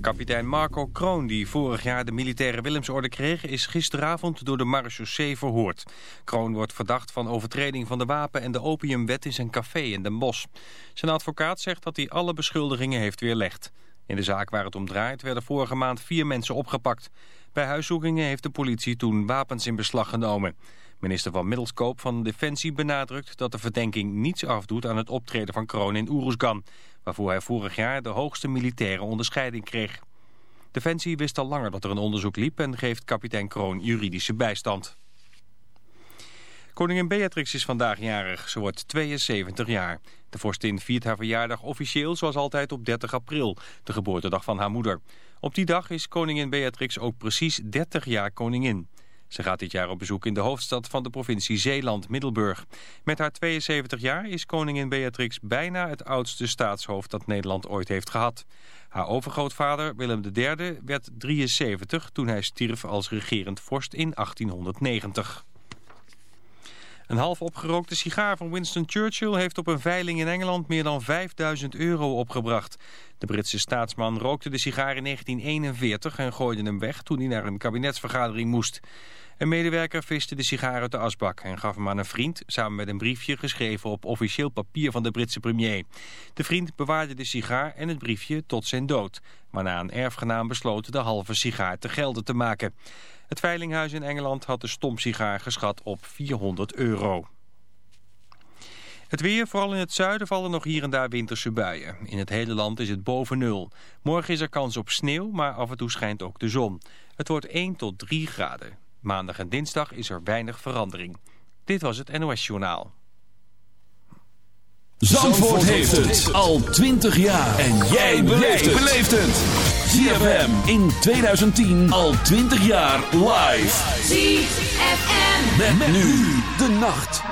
Kapitein Marco Kroon, die vorig jaar de militaire Willemsorde kreeg... is gisteravond door de marechaussee verhoord. Kroon wordt verdacht van overtreding van de wapen- en de opiumwet in zijn café in Den Bosch. Zijn advocaat zegt dat hij alle beschuldigingen heeft weerlegd. In de zaak waar het om draait werden vorige maand vier mensen opgepakt. Bij huiszoekingen heeft de politie toen wapens in beslag genomen. Minister van Middelskoop van Defensie benadrukt dat de verdenking niets afdoet aan het optreden van Kroon in Oeroesgan, waarvoor hij vorig jaar de hoogste militaire onderscheiding kreeg. Defensie wist al langer dat er een onderzoek liep en geeft kapitein Kroon juridische bijstand. Koningin Beatrix is vandaag jarig. Ze wordt 72 jaar. De vorstin viert haar verjaardag officieel zoals altijd op 30 april, de geboortedag van haar moeder. Op die dag is koningin Beatrix ook precies 30 jaar koningin. Ze gaat dit jaar op bezoek in de hoofdstad van de provincie Zeeland, Middelburg. Met haar 72 jaar is koningin Beatrix bijna het oudste staatshoofd dat Nederland ooit heeft gehad. Haar overgrootvader Willem III werd 73 toen hij stierf als regerend vorst in 1890. Een half opgerookte sigaar van Winston Churchill heeft op een veiling in Engeland meer dan 5000 euro opgebracht. De Britse staatsman rookte de sigaar in 1941 en gooide hem weg toen hij naar een kabinetsvergadering moest. Een medewerker viste de sigaar uit de asbak en gaf hem aan een vriend... samen met een briefje geschreven op officieel papier van de Britse premier. De vriend bewaarde de sigaar en het briefje tot zijn dood... waarna een erfgenaam besloot de halve sigaar te gelden te maken. Het veilinghuis in Engeland had de stompsigaar geschat op 400 euro. Het weer, vooral in het zuiden, vallen nog hier en daar winterse buien. In het hele land is het boven nul. Morgen is er kans op sneeuw, maar af en toe schijnt ook de zon. Het wordt 1 tot 3 graden. Maandag en dinsdag is er weinig verandering. Dit was het NOS Journaal. Zandvoort heeft het al 20 jaar. En jij beleeft het. ZFM in 2010 al 20 jaar live. ZFM. Met, met nu de nacht.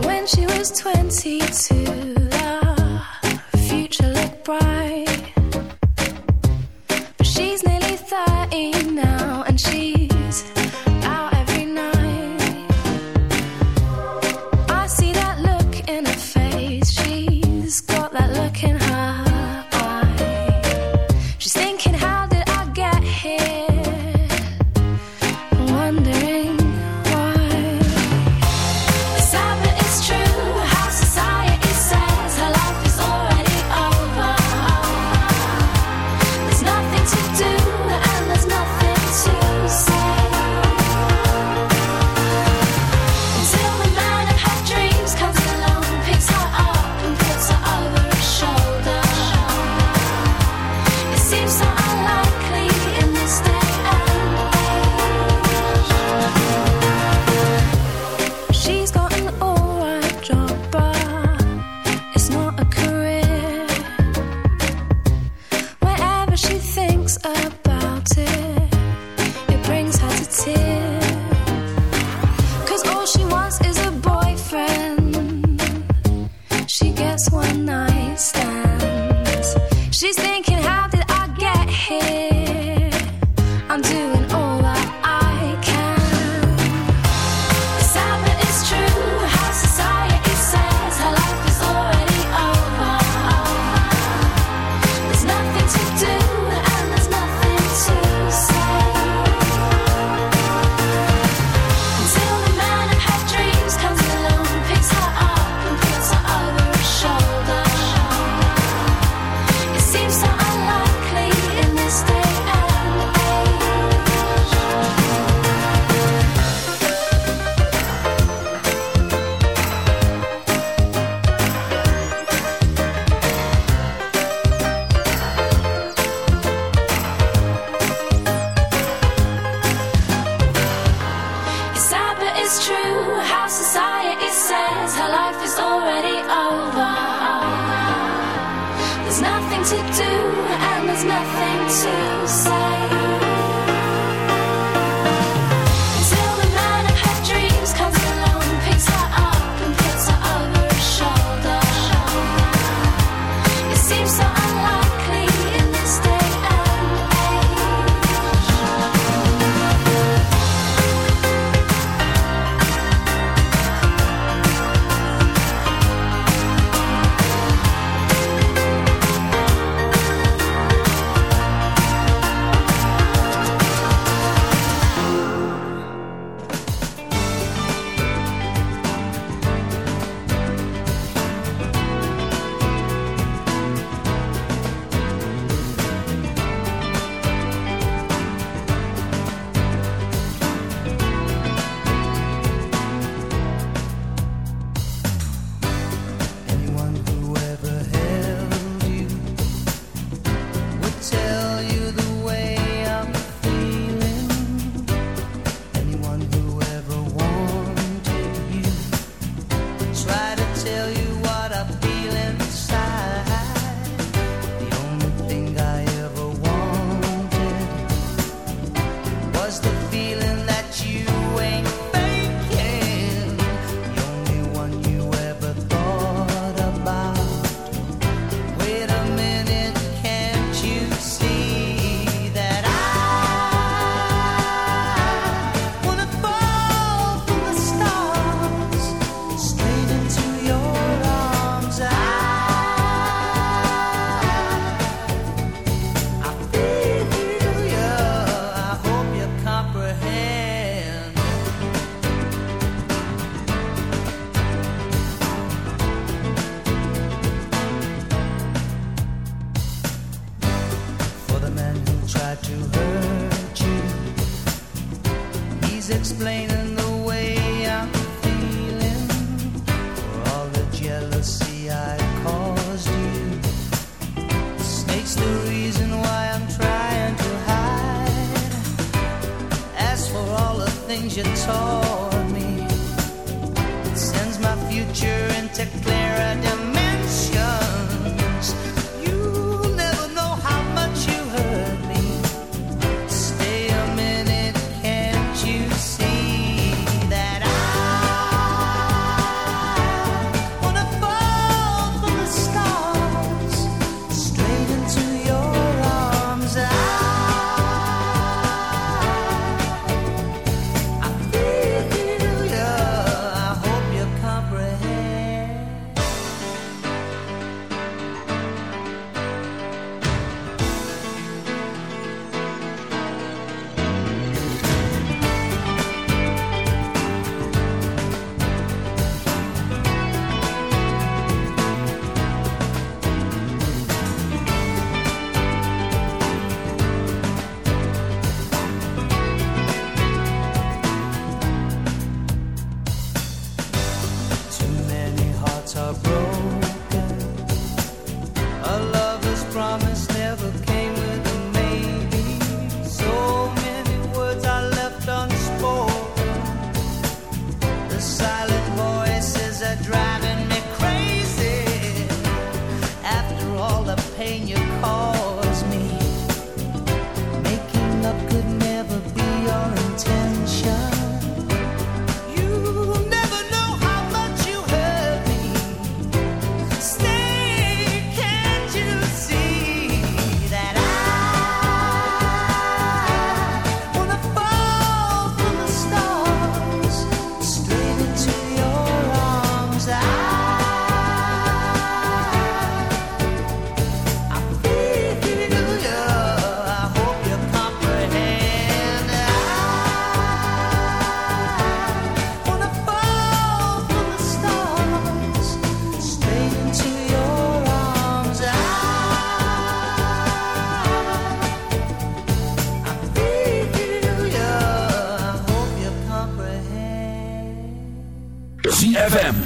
When she was 22, the future looked bright. But she's nearly 30 now, and she's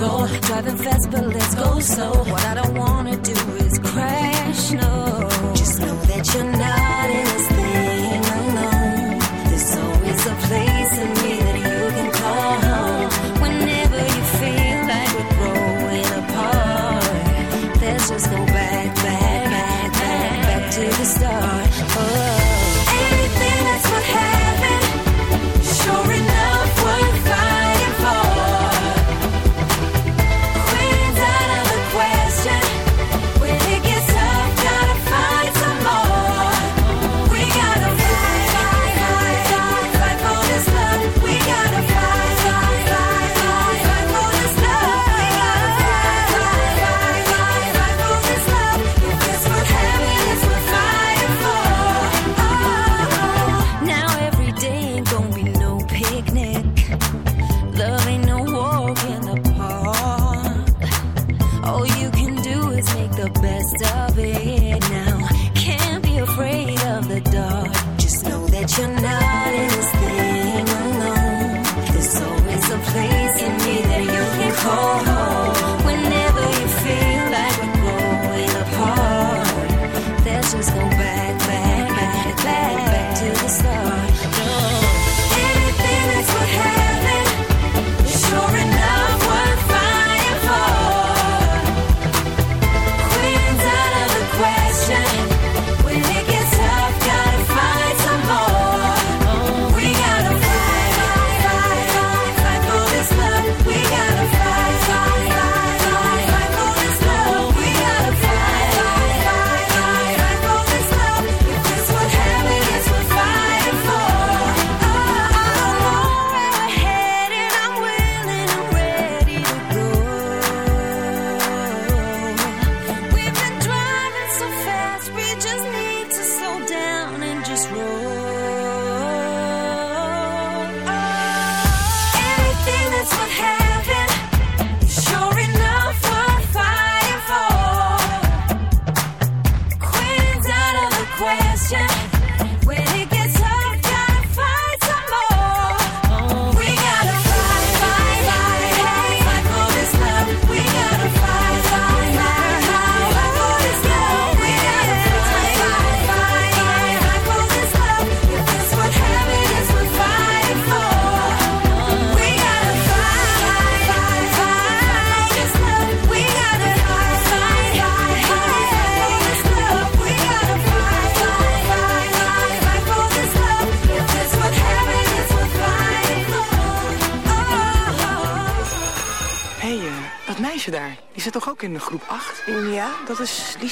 though. Driving fast, but let's go slow. What I don't wanna do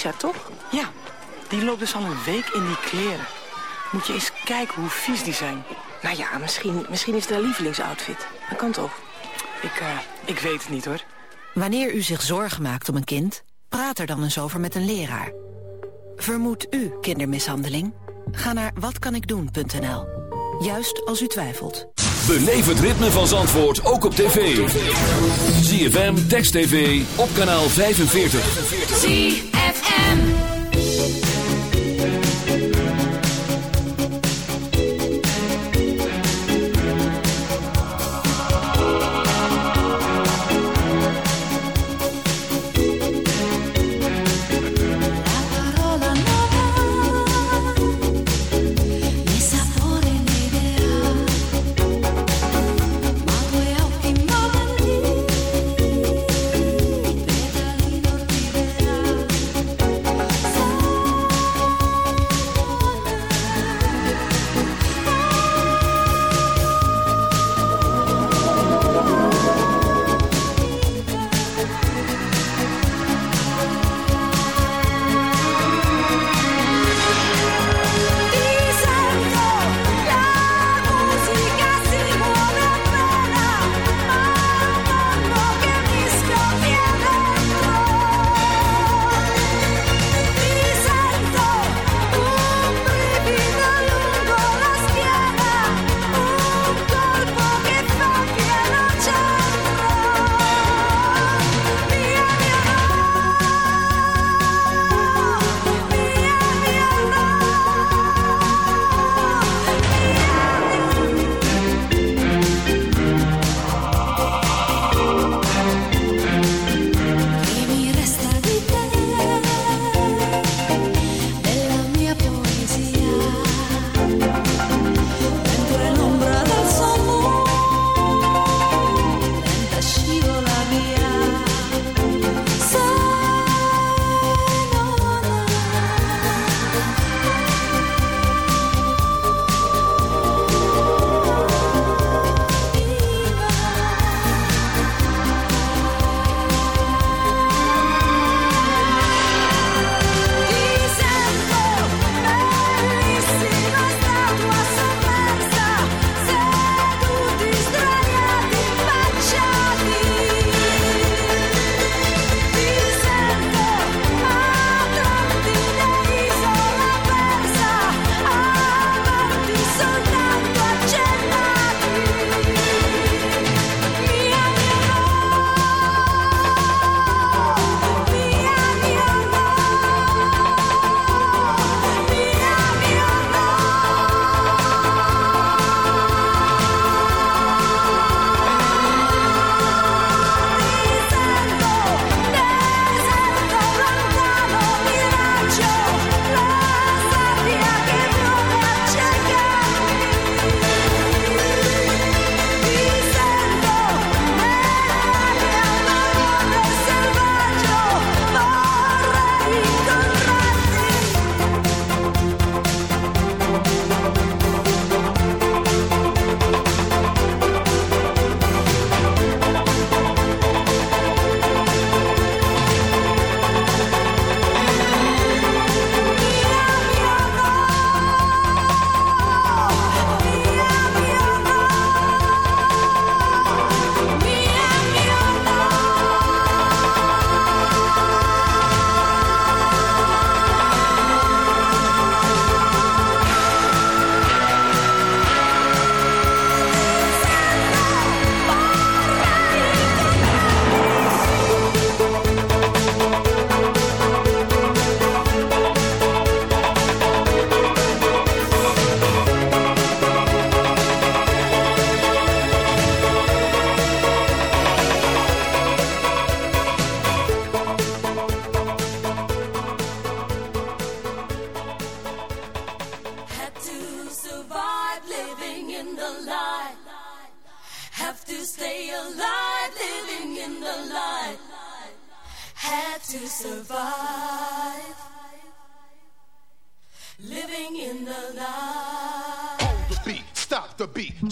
Lisa, toch? Ja, die loopt dus al een week in die kleren. Moet je eens kijken hoe vies die zijn. Nou ja, misschien, misschien is het haar lievelingsoutfit. Dat kan toch? Ik, eh, ik weet het niet, hoor. Wanneer u zich zorgen maakt om een kind, praat er dan eens over met een leraar. Vermoedt u kindermishandeling? Ga naar watkanikdoen.nl. Juist als u twijfelt. Beleef het ritme van Zandvoort ook op tv. ZFM, Text TV, op kanaal 45.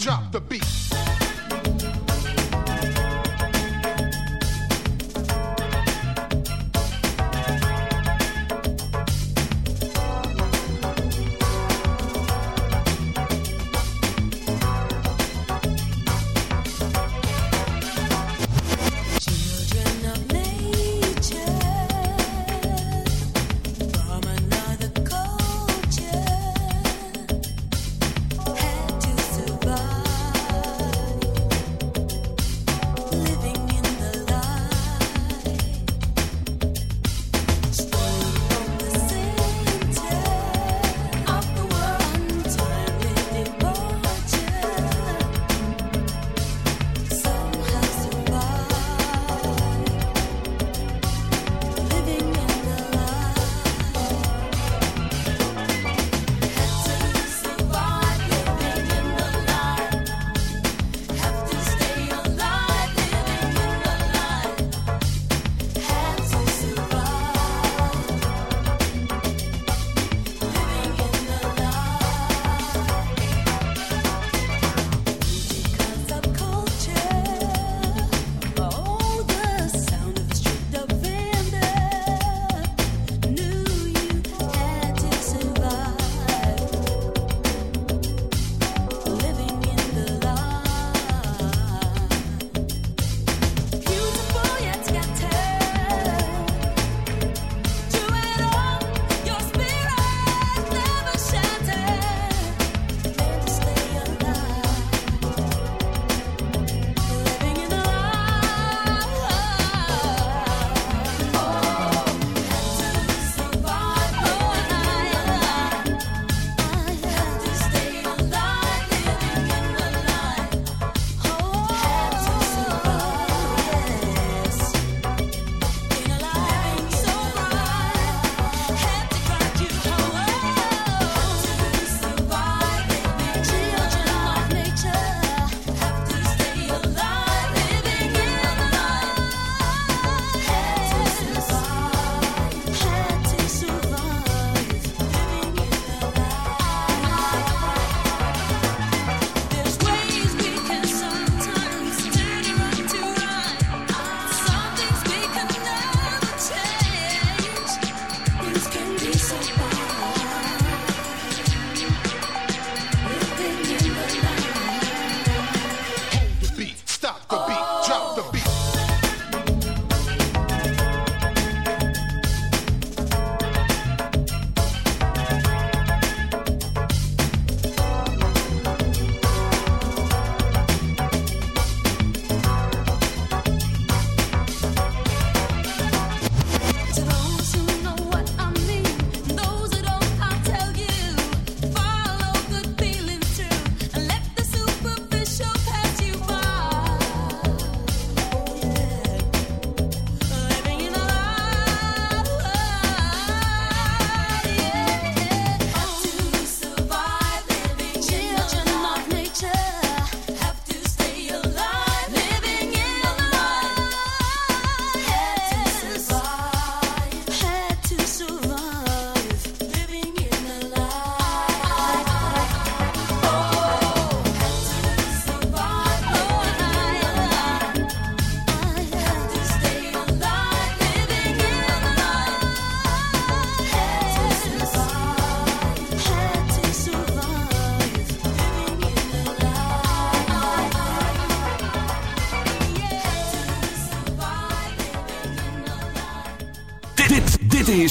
Drop the beat.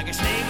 like a snake.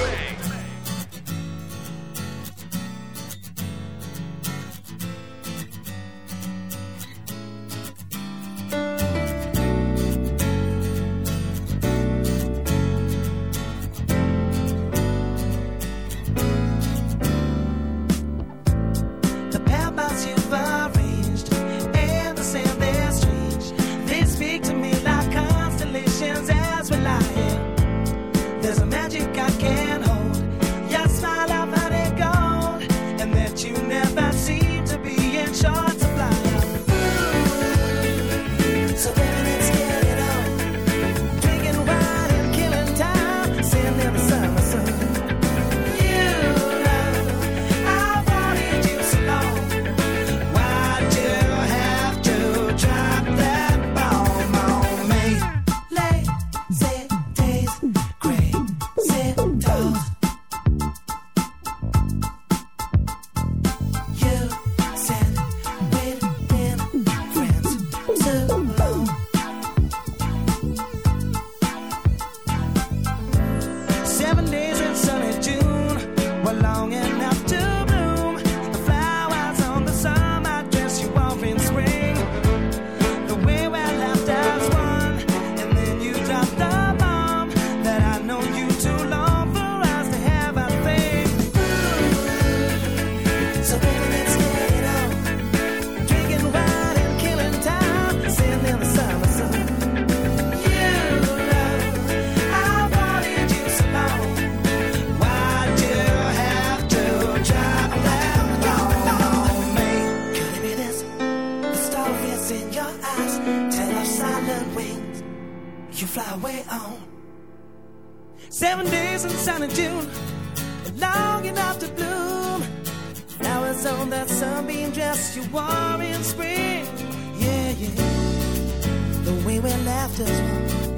sun in June, long enough to bloom. Now it's on that sunbeam dress you wore in spring. Yeah, yeah. The way we left.